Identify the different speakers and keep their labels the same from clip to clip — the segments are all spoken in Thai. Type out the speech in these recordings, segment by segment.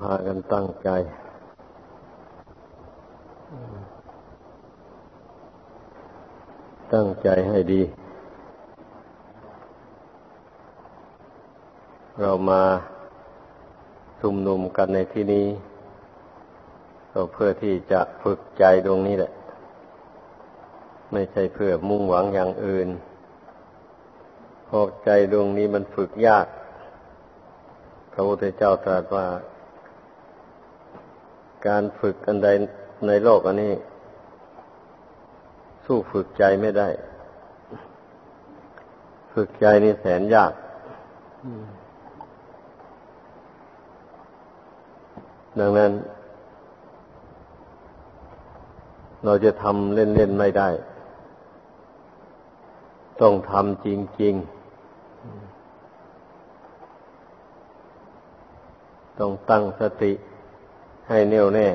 Speaker 1: พากันตั้งใจตั้งใจให้ดี เรามาชุมนุมกันในที่นี้ก็เพื่อที่จะฝึกใจดวงนี้แหละ ไม่ใช่เพื่อมุ่งหวังอย่างอื่นเพราะใจดวงนี้มันฝึกยาก พระพุทธเจ้าตรัสว่า การฝึกอันใดในโลกอันนี้ สู้ฝึกใจไม่ได้ ฝึกใจนี่แสนยาก ดังนั้น เราจะทำเล่นๆไม่ได้ ต้องทำจริง ๆต้องตั้งสติ ให้แน่วแน่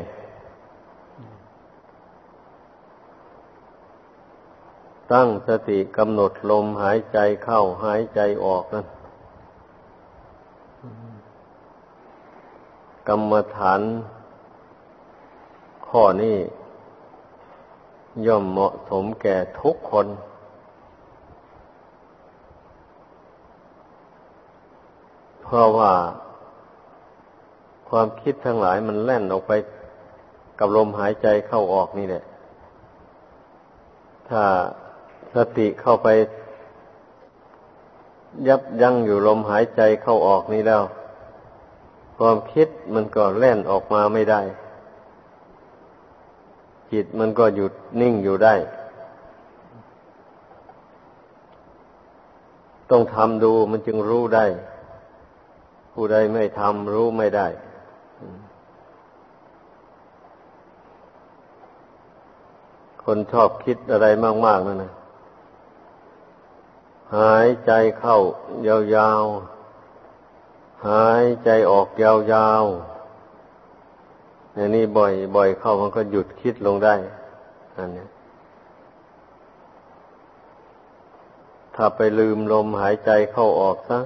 Speaker 1: ตั้งสติกำหนดลมหายใจเข้าหายใจออกนั่นกรรมฐาน ข้อนี้ย่อมเหมาะสมแก่ทุกคน เพราะว่า ความคิดทั้งหลายมันแล่นออกไปกับลมหายใจเข้าออกนี่แหละ ถ้าสติเข้าไป ยับยั้งอยู่ลมหายใจเข้าออกนี้แล้ว ความคิดมันก็แล่นออกมาไม่ได้ จิตมันก็หยุดนิ่งอยู่ได้ ต้องทำดูมันจึงรู้ได้ ผู้ใดไม่ทำรู้ไม่ได้ คนชอบคิดอะไรมาก ๆนั่นนะหายใจเข้ายาวๆ หายใจออกยาวๆอย่างนี้บ่อยบ่อยเข้ามันก็หยุดคิดลงได้อันนี้ถ้าไปลืมลมหายใจเข้าออกซะ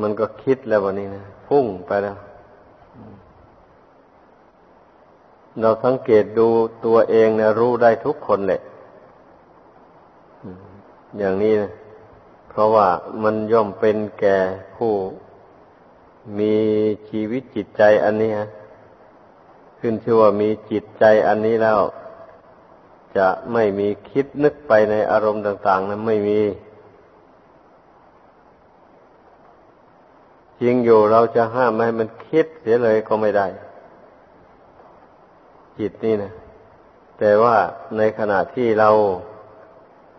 Speaker 1: มันก็คิดแล้ววันนี้นะพุ่งไปแล้ว เราสังเกตดูตัวเองนะรู้ได้ทุกคนแหละอย่างนี้นะเพราะว่ามันย่อมเป็นแก่ผู้มีชีวิตจิตใจอันนี้ฮะขึ้นชื่อว่ามีจิตใจอันนี้แล้ว จะไม่มีคิดนึกไปในอารมณ์ต่าง ๆนั้นไม่มีจริงอยู่เราจะห้ามไม่ให้มันคิดเสียเลยก็ไม่ได้ จิตนี่นะแต่ว่าในขณะที่เรา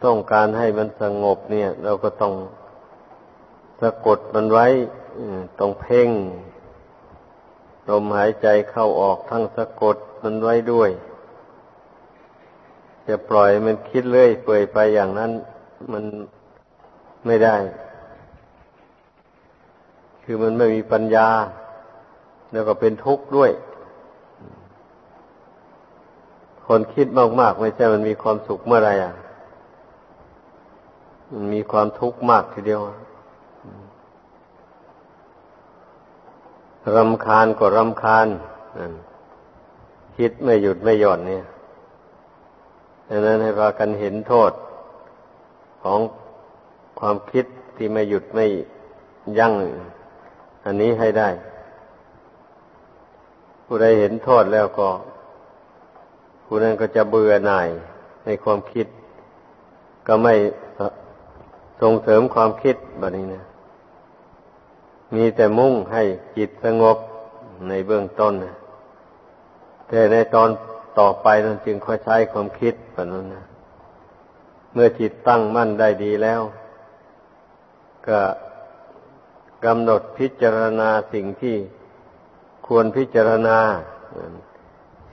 Speaker 1: ต้องการให้มันสงบเนี่ย เราก็ต้องสะกดมันไว้ต้องเพ่งลมหายใจเข้าออกทั้งสะกดมันไว้ด้วยจะปล่อยมันคิดเรื่อยเปื่อยไปอย่างนั้น มันไม่ได้ คือมันไม่มีปัญญา แล้วก็เป็นทุกข์ด้วย คนคิดมากๆไม่ใช่มันมีความสุขเมื่อไรอะ มันมีความทุกข์มากทีเดียวรำคาญก็รำคาญคิดไม่หยุดไม่หย่อนเนี่ยดังนั้นให้พากันเห็นโทษของความคิดที่ไม่หยุดไม่ยั้งอันนี้ให้ได้ ผู้ใดเห็นโทษแล้วก็ ผู้นั้นก็จะเบื่อหน่ายในความคิด ก็ไม่ส่งเสริมความคิดแบบนี้นะ มีแต่มุ่งให้จิตสงบในเบื้องต้นนะแต่ในตอนต่อไปนั้นจึงค่อยใช้ความคิดแบบนั้นนะเมื่อจิตตั้งมั่นได้ดีแล้ว ก็กำหนดพิจารณาสิ่งที่ควรพิจารณา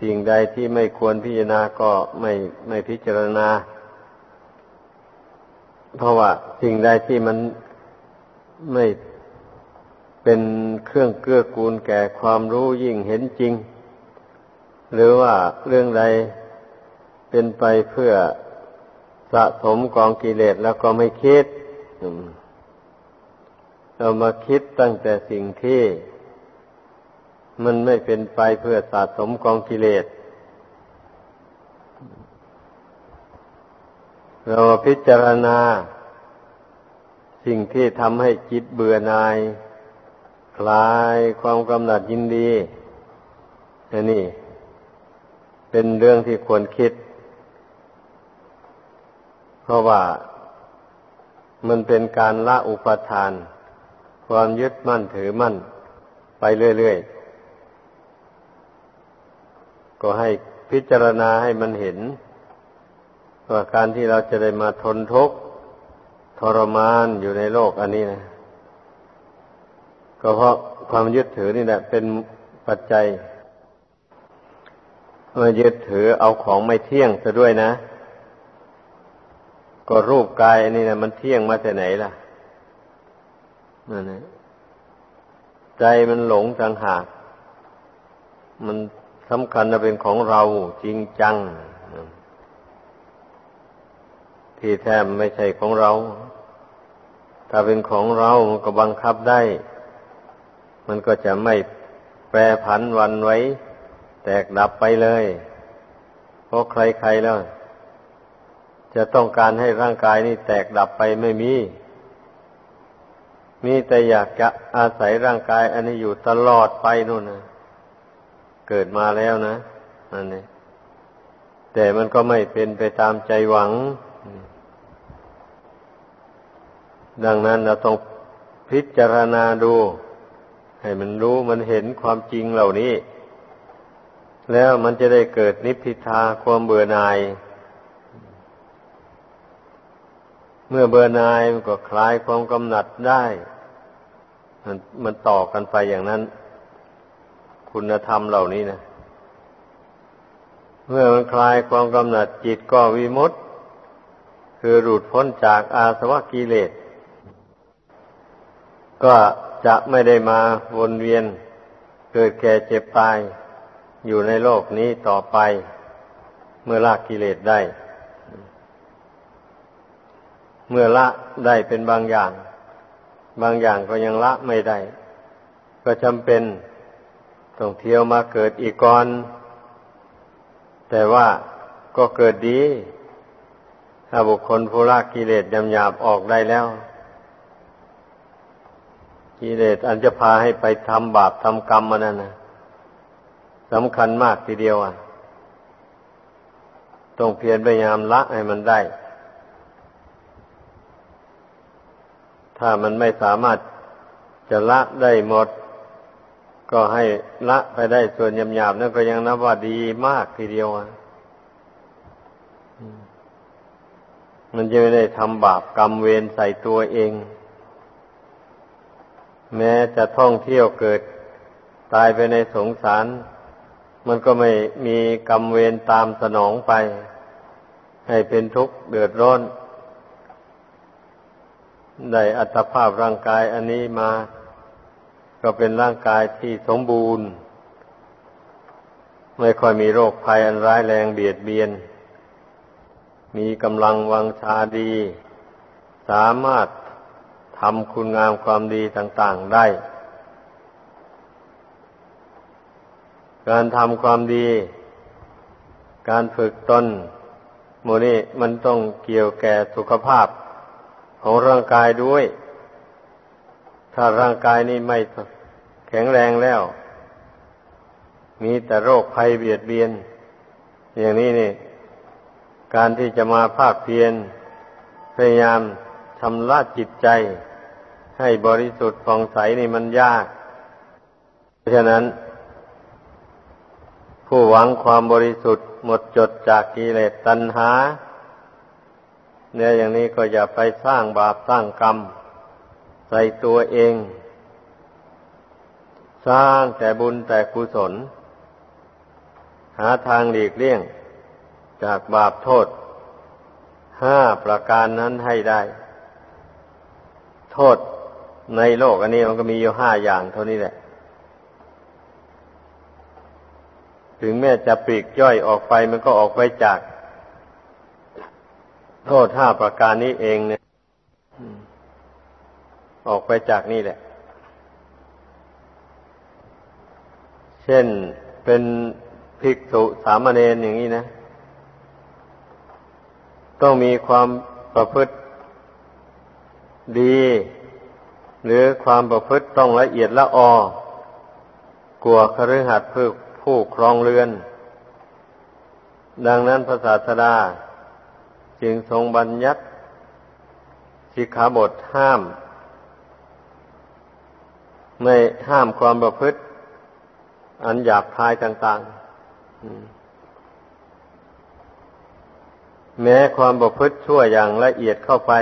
Speaker 1: สิ่งใดที่ไม่ควรพิจารณาก็ไม่ไม่พิจารณา เพราะว่าสิ่งใดที่มันไม่เป็นเครื่องเกื้อกูลแก่ความรู้ยิ่งเห็นจริง หรือว่าเรื่องใดเป็นไปเพื่อสะสมกองกิเลสแล้วก็ไม่คิดเรามาคิดตั้งแต่สิ่งที่ มันไม่เป็นไปเพื่อสะสมกองกิเลส เราพิจารณา สิ่งที่ทำให้จิตเบื่อหน่าย คลายความกำหนัดยินดีอันนี้เป็นเรื่องที่ควรคิด เพราะว่ามันเป็นการละอุปทาน ความยึดมั่นถือมั่น ไปเรื่อยๆ ก็ให้พิจารณาให้มันเห็น ว่าการที่เราจะได้มาทนทุกข์ทรมานอยู่ในโลกอันนี้นะ ก็เพราะความยึดถือนี่แหละ เป็นปัจจัยมายึดถือเอาของไม่เที่ยงซะด้วยนะ ก็รูปกายอันนี้นะมันเที่ยงมาแต่ไหนล่ะนั่นนะใจมันหลงจังหาก มัน สำคัญจะเป็นของเราจริงจัง ที่แท้ไม่ใช่ของเรา ถ้าเป็นของเรามันก็บังคับได้ มันก็จะไม่แปรผันวันไว้ แตกดับไปเลย เพราะใครๆแล้ว จะต้องการให้ร่างกายนี้แตกดับไปไม่มี มีแต่อยากจะอาศัยร่างกาย อันนี้อยู่ตลอดไปนู่นนะ เกิดมาแล้วนะนั่นนี่แต่มันก็ไม่เป็นไปตามใจหวัง ดังนั้นเราต้องพิจารณาดู ให้มันรู้มันเห็นความจริงเหล่านี้ แล้วมันจะได้เกิดนิพพิทาความเบื่อหน่าย เมื่อเบื่อหน่ายมันก็คลายความกำหนัดได้ มันมันต่อกันไปอย่างนั้น คุณธรรมเหล่านี้นะเมื่อมันคลายความกำหนัดจิตก็วิมุตต์คือหลุดพ้นจากอาสวะกิเลส ก็จะไม่ได้มาวนเวียน เกิดแก่เจ็บตาย อยู่ในโลกนี้ต่อไป เมื่อละกิเลสได้ เมื่อละได้เป็นบางอย่าง บางอย่างก็ยังละไม่ได้ ก็จำเป็น ต้องเที่ยวมาเกิดอีกก่อน แต่ว่าก็เกิดดี ถ้าบุคคลผู้ละกิเลสยำหยาบออกได้แล้ว กิเลสอันจะพาให้ไปทำบาปทำกรรมมันนั่นนะสำคัญมากทีเดียวอะ ต้องเพียรพยายามละให้มันได้ ถ้ามันไม่สามารถจะละได้หมด ก็ให้ละไปได้ส่วนยำหยาบนั่นก็ยังนับว่าดีมากทีเดียวอะมันจะไม่ได้ทำบาปกรรมเวรใส่ตัวเอง แม้จะท่องเที่ยวเกิดตายไปในสงสาร มันก็ไม่มีกรรมเวรตามสนองไป ให้เป็นทุกข์เดือดร้อน ได้อัตภาพร่างกายอันนี้มา ก็เป็นร่างกายที่สมบูรณ์ ไม่ค่อยมีโรคภัยอันร้ายแรงเบียดเบียน มีกำลังวังชาดี สามารถทำคุณงามความดีต่างๆได้ การทำความดี การฝึกตนโมนี่มันต้องเกี่ยวแก่สุขภาพของร่างกายด้วย ถ้าร่างกายนี้ไม่แข็งแรงแล้ว มีแต่โรคภัยเบียดเบียน อย่างนี้นี่ การที่จะมาภาคเพียรพยายามชำระจิตใจ ให้บริสุทธิ์ผ่องใสนี่มันยาก เพราะฉะนั้น ผู้หวังความบริสุทธิ์หมดจดจากกิเลสตัณหาเนี่ยอย่างนี้ก็อย่าไปสร้างบาปสร้างกรรม ใส่ตัวเอง สร้างแต่บุญแต่กุศล หาทางหลีกเลี่ยง จากบาปโทษห้าประการนั้นให้ได้ โทษในโลกอันนี้มันก็มีอยู่ห้าอย่างเท่านี้แหละ ถึงแม้จะปลีกย่อยออกไปมันก็ออกไปจาก โทษห้าประการนี้เองเนี่ย ออกไปจากนี่แหละ เช่นเป็นภิกษุสามเณรอย่างนี้นะ ต้องมีความประพฤติดี หรือความประพฤติต้องละเอียดละออกลัวคฤหัสถ์ผู้ผู้ครองเรือน ดังนั้นพระศาสดาจึงทรงบัญญัติสิกขาบทห้าม ไม่ห้ามความประพฤติ อันหยาบคายต่างๆ แม้ความประพฤติชั่วอย่างละเอียดเข้าไป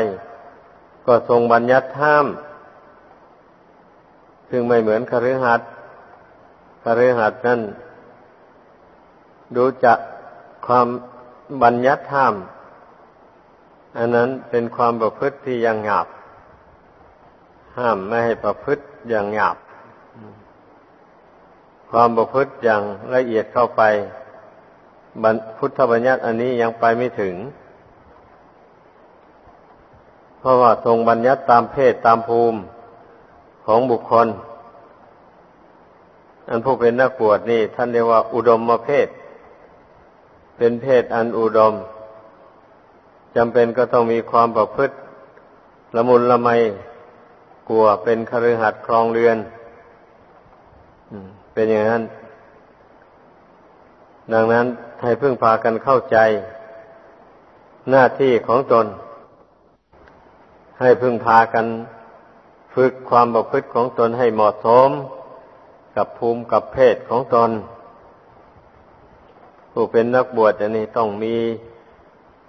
Speaker 1: ก็ทรงบัญญัติห้าม ซึ่งไม่เหมือนคฤหัสถ์คฤหัสถ์นั้นดูจะความบัญญัติห้าม อันนั้นเป็นความประพฤติที่ยังหยาบ ห้ามไม่ให้ประพฤติ อย่างหยาบ ความประพฤติอย่างละเอียดเข้าไปพุทธบัญญัติอันนี้ยังไปไม่ถึง เพราะว่าทรงบัญญัติตามเพศตามภูมิของบุคคล อันผู้เป็นนักบวชนี่ ท่านเรียกว่าอุดมมาเพศ เป็นเพศอันอุดมจำเป็นก็ต้องมีความประพฤติละมุนละไม กลัวเป็นคฤหัสถ์ครองเรือนเป็นอย่างนั้น ดังนั้นให้พึ่งพากันเข้าใจ หน้าที่ของตน ให้พึ่งพากันฝึกความประพฤติของตนให้เหมาะสม กับภูมิกับเพศของตน ผู้เป็นนักบวชอันนี้ต้องมี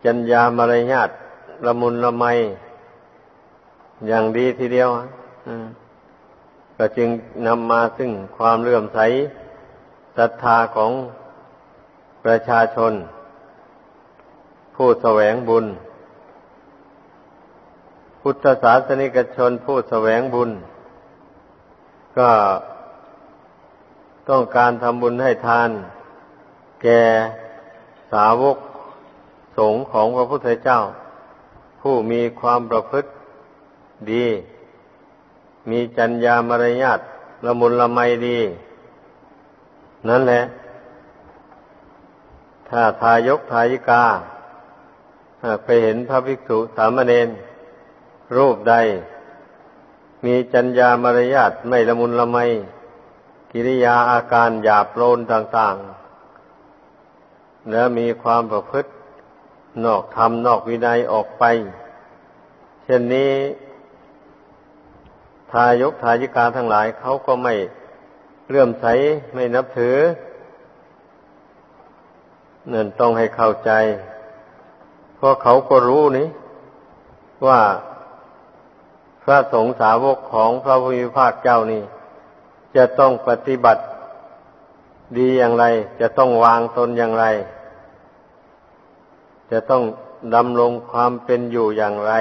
Speaker 1: จัญญามารยาทละมุนละไม อย่างดีทีเดียวก็จึงนำมาซึ่งความเลื่อมใสศรัทธาของประชาชน ผู้แสวงบุญ พุทธศาสนิกชนผู้แสวงบุญ ก็ต้องการทำบุญให้ทาน แก่สาวกสงฆ์ของพระพุทธเจ้า ผู้มีความประพฤติ ดี มีจัญญามารยาทละมุนละไมดี นั่นแหละ ถ้าทายกทายิกา หากไปเห็นพระภิกษุสามเณรรูปใด มีจัญญามารยาทไม่ละมุนละไม กิริยาอาการหยาบโลนต่าง ๆ แล้วมีความประพฤตินอกธรรมนอกวินัยออกไป เช่นนี้ ทายกทายิกาทั้งหลายเขาก็ไม่เลื่อมใสไม่นับถือนั่นต้องให้เข้าใจ เพราะเขาก็รู้นี่ว่าพระสงฆ์สาวกของพระพุทธภาคเจ้านี่ จะต้องปฏิบัติดีอย่างไร จะต้องวางตนอย่างไร จะต้องดำรงความเป็นอยู่อย่างไร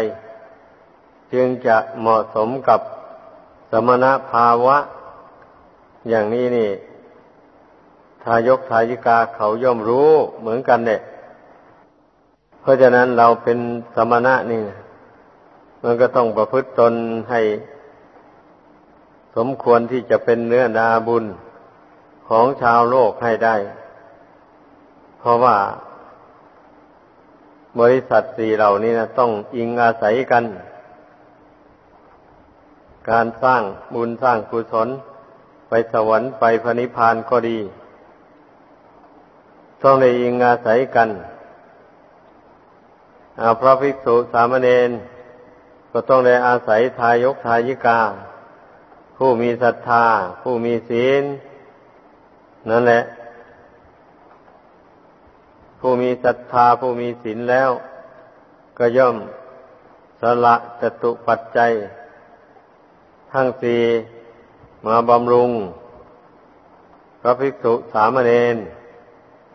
Speaker 1: จึงจะเหมาะสมกับ สมณภาวะ อย่างนี้นี่ ทายกทายิกาเขาย่อมรู้เหมือนกันเนี่ยเพราะฉะนั้นเราเป็นสมณะนี่มันก็ต้องประพฤติตนให้ สมควรที่จะเป็นเนื้อนาบุญของชาวโลกให้ได้ เพราะว่า บริษัทสี่เหล่านี้นะต้องอิงอาศัยกัน การสร้างบุญสร้างกุศลไปสวรรค์ไปพระนิพพานก็ดี ต้องได้อิงอาศัยกันพระภิกษุสามเณรก็ต้องได้อาศัยทายกทายิกา ผู้มีศรัทธา ผู้มีศีล นั่นแหละ ผู้มีศรัทธาผู้มีศีลแล้ว ก็ย่อมสละจตุปัจจัย ทั้งสี่มาบำรุง พระภิกษุสามเณร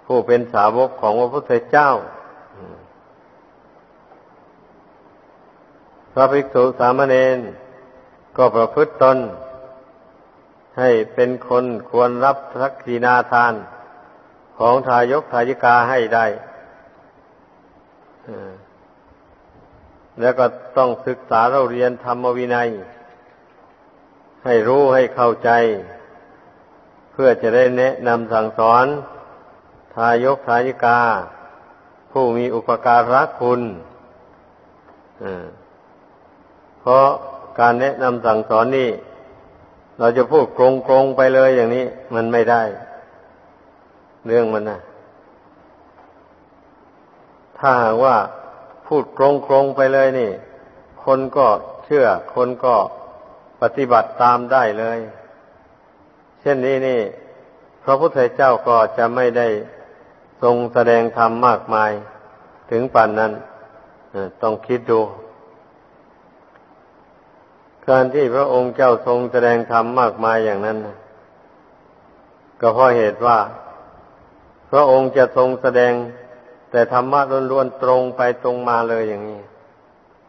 Speaker 1: ผู้เป็นสาวกของพระพุทธเจ้า พระภิกษุสามเณรก็ประพฤติตน ให้เป็นคนควรรับทักษีนาทานของทายกทายิกาให้ได้ แล้วก็ต้องศึกษาเราเรียนธรรมวินัย ให้รู้ให้เข้าใจ เพื่อจะได้แนะนำสั่งสอน ทายกทายิกา ผู้มีอุปการะคุณเพราะการแนะนำสั่งสอนนี่ เราจะพูดโกงๆไปเลยอย่างนี้ มันไม่ได้ เรื่องมันนะถ้าว่าพูดโกงๆไปเลยนี่ คนก็เชื่อ คนก็ ปฏิบัติตามได้เลย เช่นนี้นี่ พระพุทธเจ้าก็จะไม่ได้ทรงแสดงธรรมมากมายถึงป่านนั้นต้องคิดดูการที่พระองค์เจ้าทรงแสดงธรรมมากมายอย่างนั้นก็เพราะเหตุว่า พระองค์จะทรงแสดง แต่ธรรมะล้วนๆตรงไปตรงมาเลยอย่างนี้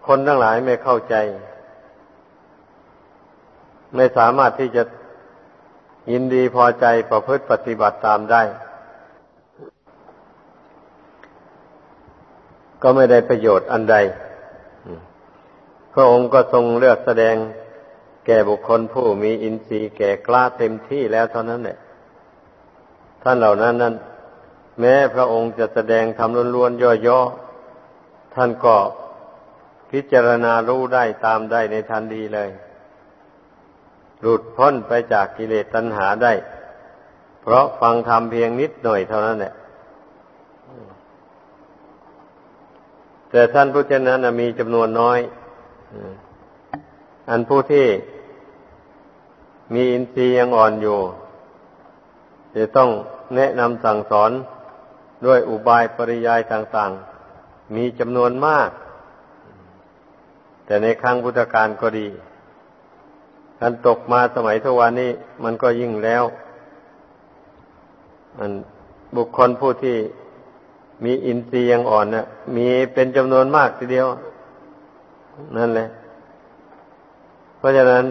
Speaker 1: คนทั้งหลายไม่เข้าใจ ไม่สามารถที่จะยินดีพอใจประพฤติปฏิบัติตามได้ ก็ไม่ได้ประโยชน์อันใด พระองค์ก็ทรงเลือกแสดงแก่บุคคลผู้มีอินทรีย์แก่กล้าเต็มที่แล้วเท่านั้นแหละท่านเหล่านั้นนั้น แม้พระองค์จะแสดงทำล้วนๆย่อๆท่านก็พิจารณารู้ได้ตามได้ในทันทีเลย หลุดพ้นไปจากกิเลสตัณหาได้ เพราะฟังธรรมเพียงนิดหน่อยเท่านั้นแหละแต่ท่านผู้เช่นนั้นมีจำนวนน้อย อันผู้ที่มีอินทรีย์ยังอ่อนอยู่ จะต้องแนะนำสั่งสอนด้วยอุบายปริยายต่างๆ มีจำนวนมาก แต่ในครั้งพุทธกาลก็ดี การตกมาสมัยทุกวันนี้ มันก็ยิ่งแล้วมันบุคคลผู้ที่มีอินทรีย์ยังอ่อนนะ่ะมีเป็นจำนวนมากทีเดียว นั่นแหละ เพราะฉะนั้น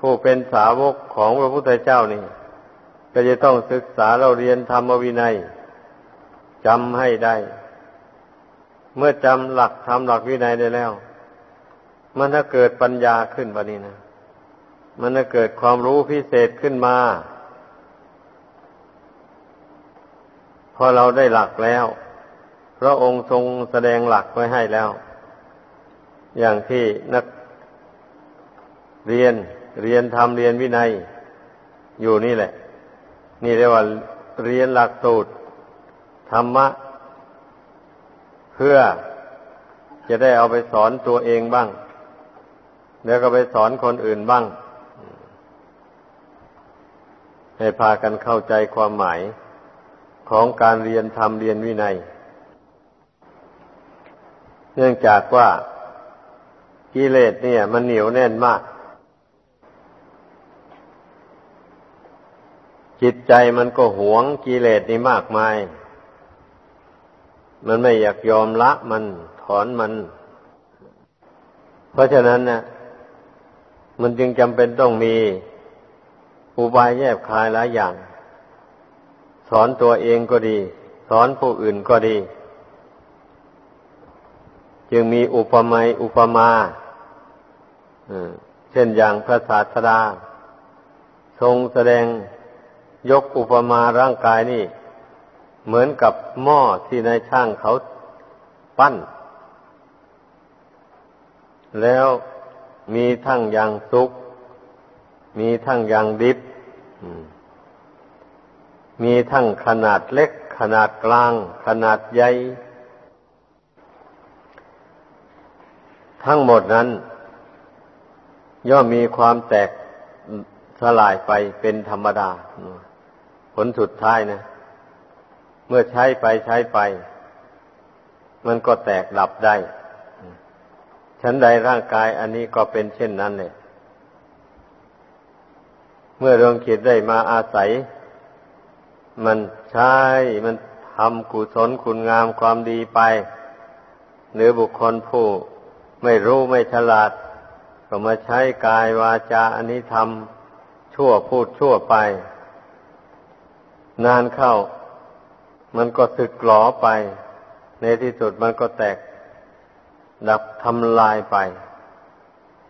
Speaker 1: ผู้เป็นสาวกของพระพุทธเจ้านี่ก็จะต้องศึกษาเราเรียนธรรมวินัยจำให้ได้ เมื่อจำหลักทำหลักวินัยได้แล้ว มันถ้าเกิดปัญญาขึ้นบะนี้นะ มันจะเกิดความรู้พิเศษขึ้นมา พอเราได้หลักแล้ว พระองค์ทรงแสดงหลักไว้ให้แล้ว อย่างที่นักเรียนเรียนทำเรียนวินัย อยู่นี่แหละ นี่เรียกว่าเรียนหลักสูตร ธรรมะ เพื่อจะได้เอาไปสอนตัวเองบ้าง แล้วก็ไปสอนคนอื่นบ้าง ให้พากันเข้าใจความหมายของการเรียนธรรมเรียนวินัย เนื่องจากว่ากิเลสเนี่ย มันเหนียวแน่นมาก จิตใจมันก็หวงกิเลสนี่มากมาย มันไม่อยากยอมละมันถอนมัน เพราะฉะนั้นนะมันจึงจำเป็นต้องมี อุบายแยบคายหลายอย่าง สอนตัวเองก็ดี สอนผู้อื่นก็ดี จึงมีอุปมาอุปมาเช่นอย่างพระศาสดา ทรงแสดงยกอุปมาร่างกายนี่ เหมือนกับหม้อที่นายช่างเขาปั้น แล้วมีทั้งอย่างสุกมีทั้งอย่างดิบ มีทั้งขนาดเล็ก ขนาดกลาง ขนาดใหญ่ ทั้งหมดนั้น ย่อมมีความแตกสลายไปเป็นธรรมดา ผลสุดท้ายนะ เมื่อใช้ไปใช้ไป มันก็แตกดับได้ ฉันใดร่างกายอันนี้ก็เป็นเช่นนั้นเลย เมื่อดวงคิดได้มาอาศัย มันใช้มันทำกุศลคุณงามความดีไป หรือบุคคลผู้ไม่รู้ไม่ฉลาด ก็มาใช้กายวาจาอันนี้ทำชั่วพูดชั่วไป นานเข้า มันก็สึกหลอไป ในที่สุดมันก็แตก ดับทำลายไป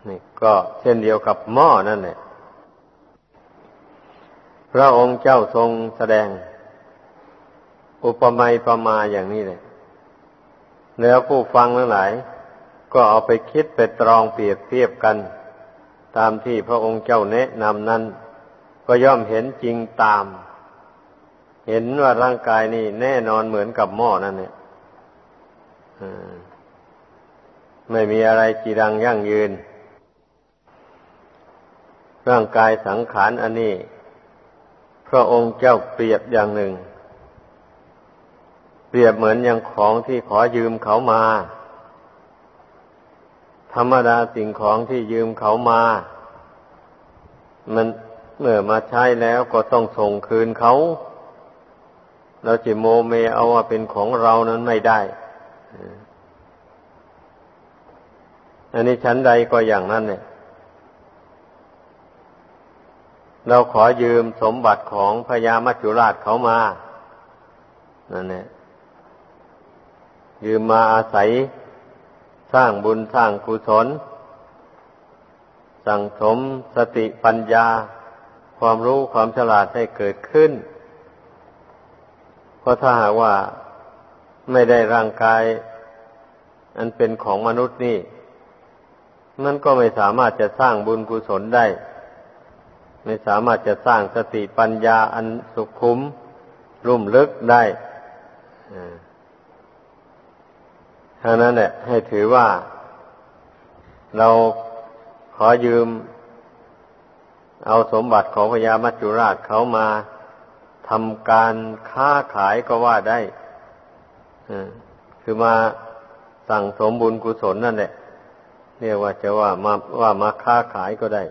Speaker 1: นี่ก็เช่นเดียวกับหม้อนั่นแหละ พระองค์เจ้าทรงแสดง อุปมาประมาอย่างนี้เลยแล้วผู้ฟังทั้งหลาย ก็เอาไปคิดไปตรองเปรียบเทียบกัน ตามที่พระองค์เจ้าแนะนำนั้น ก็ย่อมเห็นจริงตาม เห็นว่าร่างกายนี่แน่นอนเหมือนกับหม้อนั่นเนี่ยไม่มีอะไรจีรังยั่งยืน ร่างกายสังขารอันนี้ พระองค์เจ้าเปรียบอย่างหนึ่ง เปรียบเหมือนอย่างของที่ขอยืมเขามา ธรรมดาสิ่งของที่ยืมเขามา มันเมื่อมาใช้แล้วก็ต้องส่งคืนเขาเราจะโมเมเอาว่าเป็นของเรานั้นไม่ได้ อันนี้ชั้นใดก็อย่างนั้นเนี่ย เราขอยืมสมบัติของพญามัจจุราชเขามา นั่นเนี่ยยืมมาอาศัยสร้างบุญสร้างกุศล สั่งสมสติปัญญา ความรู้ความฉลาดให้เกิดขึ้น เพราะถ้าหากว่าไม่ได้ร่างกาย อันเป็นของมนุษย์นี่ มันก็ไม่สามารถจะสร้างบุญกุศลได้ ไม่สามารถจะสร้างสติปัญญาอันสุขุม รุ่มลึกได้ท่านั้นแหละให้ถือว่า เราขอยืม เอาสมบัติของพญามัจจุราชเขามาทำการค้าขายก็ว่าได้คือมาสั่งสมบุญกุศลนั่นแหละเรียกว่าจะว่ามาว่ามาค้าขายก็ได้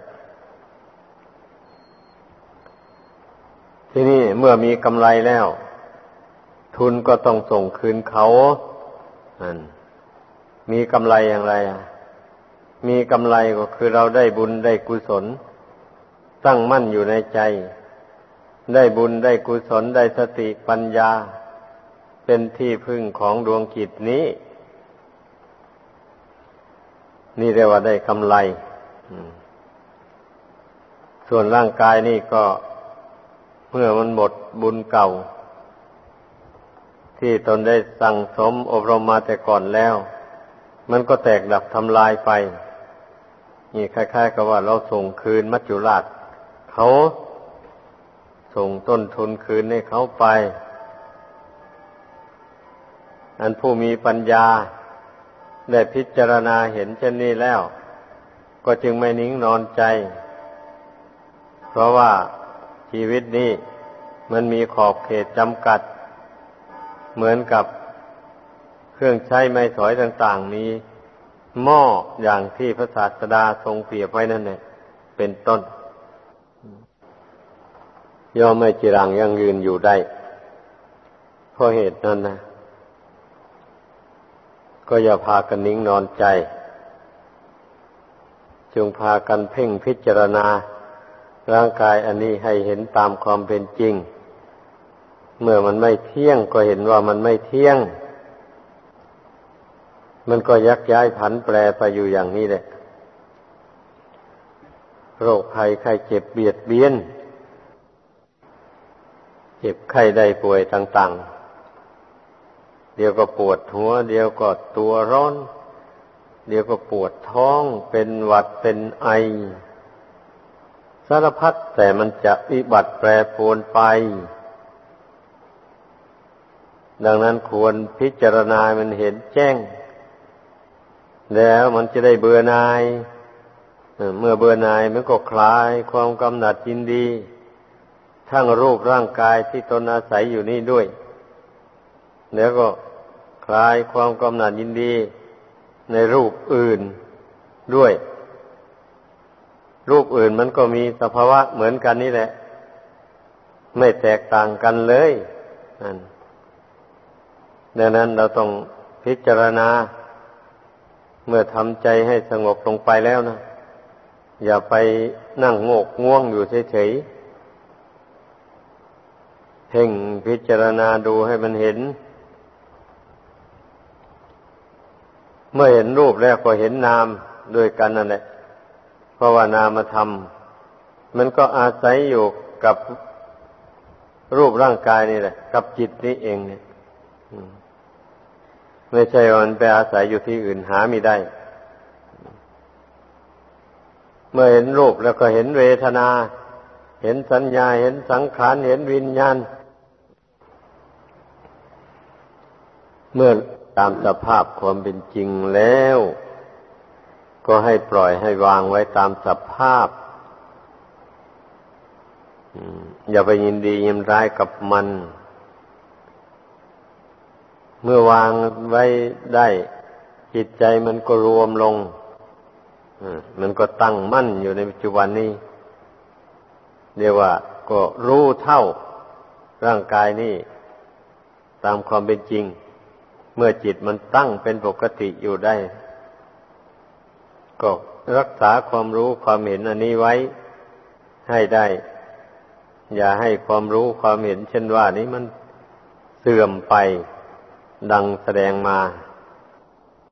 Speaker 1: ที่นี่เมื่อมีกำไรแล้ว ทุนก็ต้องส่งคืนเขาอันมีกำไรอย่างไรอะมีกำไรก็คือเราได้บุญได้กุศล ตั้งมั่นอยู่ในใจ ได้บุญได้กุศลได้สติปัญญา เป็นที่พึ่งของดวงกิจนี้ นี่เรียกว่าได้กำไร ส่วนร่างกายนี่ก็ เมื่อมันหมดบุญเก่า ที่ตนได้สั่งสมอบรมมาแต่ก่อนแล้ว มันก็แตกดับทำลายไปนี่คล้ายๆกับว่าเราส่งคืนมัจจุราชเขาส่งต้นทุนคืนให้เขาไป อันผู้มีปัญญาได้พิจารณาเห็นเช่นนี้แล้ว ก็จึงไม่นิ่งนอนใจ เพราะว่า ชีวิตนี้มันมีขอบเขตจำกัด เหมือนกับเครื่องใช้ไม้สอยต่างๆ มีหม้ออย่างที่พระศาสดาทรงเปรียบไว้นั่นเนี่ยเป็นต้น ย่อมไม่จีรังยังยืนอยู่ได้เพราะเหตุนั้นนะก็อย่าพากันนิ่งนอนใจ จงพากันเพ่งพิจารณา ร่างกายอันนี้ให้เห็นตามความเป็นจริง เมื่อมันไม่เที่ยงก็เห็นว่ามันไม่เที่ยง มันก็ยักย้ายผันแปรไปอยู่อย่างนี้แหละ โรคภัยไข้เจ็บเบียดเบียน เจ็บไข้ได้ป่วยต่างๆ เดี๋ยวก็ปวดหัว เดี๋ยวก็ตัวร้อน เดี๋ยวก็ปวดท้อง เป็นหวัดเป็นไอ สารพัดแต่มันจะวิบัติแปรปรวนไป ดังนั้นควรพิจารณามันเห็นแจ้ง แล้วมันจะได้เบื่อนายเมื่อเบื่อนายมันก็คลายความกำหนัดยินดี ทั้งรูปร่างกายที่ตนอาศัยอยู่นี่ด้วย แล้วก็คลายความกำหนัดยินดีในรูปอื่นด้วย รูปอื่นมันก็มีสภาวะเหมือนกันนี่แหละ ไม่แตกต่างกันเลยนั่นดังนั้นเราต้องพิจารณา เมื่อทำใจให้สงบลงไปแล้วนะ อย่าไปนั่งโงกง่วงอยู่เฉยๆเพ่งพิจารณาดูให้มันเห็น เมื่อเห็นรูปแล้วก็เห็นนามด้วยกันนั่นแหละ เพราะว่านามธรรม มันก็อาศัยอยู่กับรูปร่างกายนี่แหละ กับจิตนี้เองเนี่ยไม่ใช่มันไปอาศัยอยู่ที่อื่นหาไม่ได้ เมื่อเห็นรูปแล้วก็เห็นเวทนา เห็นสัญญา เห็นสังขาร เห็นวิญญาณ เมื่อตามสภาพความเป็นจริงแล้ว ก็ให้ปล่อยให้วางไว้ตามสภาพอย่าไปยินดียินร้ายกับมัน เมื่อวางไว้ได้ จิตใจมันก็รวมลงมันก็ตั้งมั่นอยู่ในปัจจุบันนี้ เรียกว่าก็รู้เท่าร่างกายนี้ ตามความเป็นจริง เมื่อจิตมันตั้งเป็นปกติอยู่ได้ ก็รักษาความรู้ความเห็นอันนี้ไว้ให้ได้ อย่าให้ความรู้ความเห็นเช่นว่านี้มันเสื่อมไปดังแสดงมา